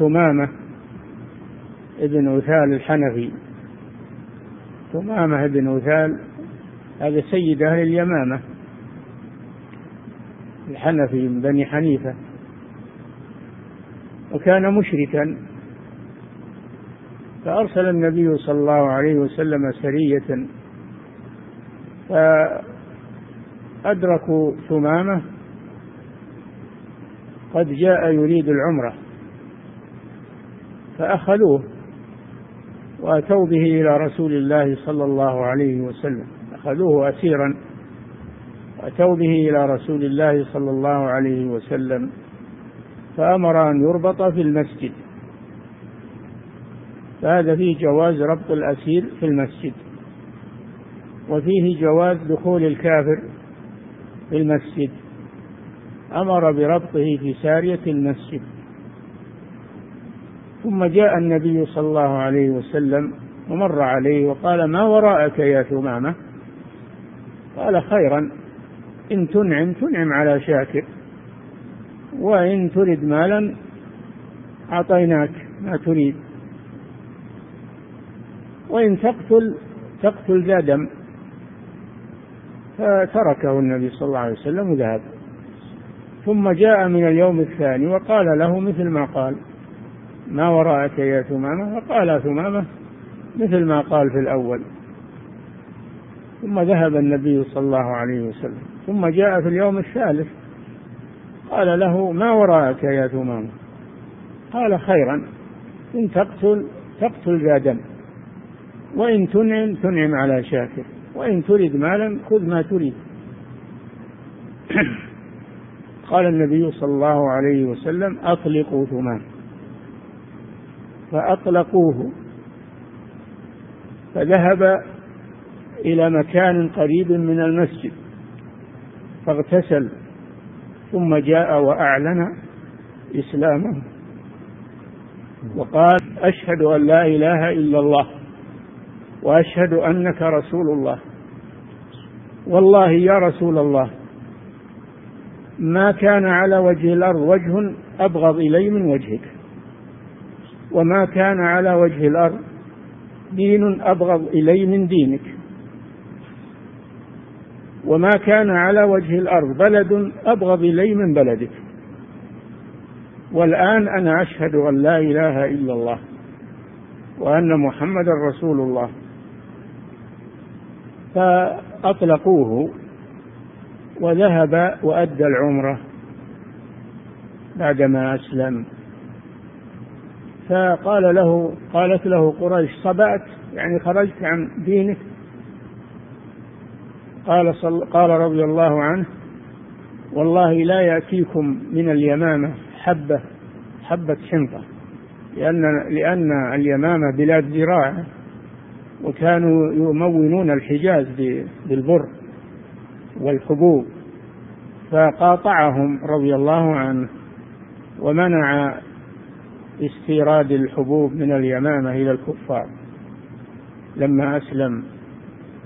ثمامة ابن أثال الحنفي. ثمامة ابن أثال هذا سيد أهل اليمامة. الحنفي من بني حنيفة. وكان مشركا. فأرسل النبي صلى الله عليه وسلم سرية. فأدركوا ثمامة. قد جاء يريد العمرة. فأخذوه وأتوا به إلى رسول الله صلى الله عليه وسلم. أخذوه أسيرا. وأتوا به إلى رسول الله صلى الله عليه وسلم. فأمر أن يربط في المسجد. فهذا فيه جواز ربط الأسير في المسجد. وفيه جواز دخول الكافر في المسجد. أمر بربطه في سارية المسجد. ثم جاء النبي صلى الله عليه وسلم ومر عليه وقال ما وراءك يا ثمامة؟ قال خيرا. إن تنعم تنعم على شاكر. وإن ترد مالا أعطيناك ما تريد. وإن تقتل تقتل ذا دم. فتركه النبي صلى الله عليه وسلم وذهب. ثم جاء من اليوم الثاني وقال له مثل ما قال. ما وراءك يا ثمامة؟ فقال ثمامة مثل ما قال في الأول. ثم ذهب النبي صلى الله عليه وسلم. ثم جاء في اليوم الثالث. قال له ما وراءك يا ثمامة؟ قال خيرا إن تقتل تقتل ذا دم. وإن تنعم تنعم على شاكر. وإن تريد مالا خذ ما تريد. قال النبي صلى الله عليه وسلم أطلقوا ثمان فأطلقوه. فذهب إلى مكان قريب من المسجد فاغتسل ثم جاء وأعلن إسلامه. وقال أشهد أن لا إله إلا الله وأشهد أنك رسول الله. والله يا رسول الله ما كان على وجه الأرض وجه أبغض إلي من وجهك. وما كان على وجه الأرض دين أبغض إلي من دينك. وما كان على وجه الأرض بلد أبغض إلي من بلدك. والآن أنا أشهد أن لا إله إلا الله وأن محمدا رسول الله. فأطلقوه وذهب وأدى العمرة بعدما أسلم. فقال له قالت له قريش صبأت؟ يعني خرجت عن دينك؟ قال صل قال رضي الله عنه والله لا يأتيكم من اليمامة حبة حبة حنطة لأن لأن اليمامة بلاد زراعة وكانوا يمونون الحجاز بالبر والحبوب. فقاطعهم رضي الله عنه ومنع استيراد الحبوب من اليمامة إلى الكفار. لما أسلم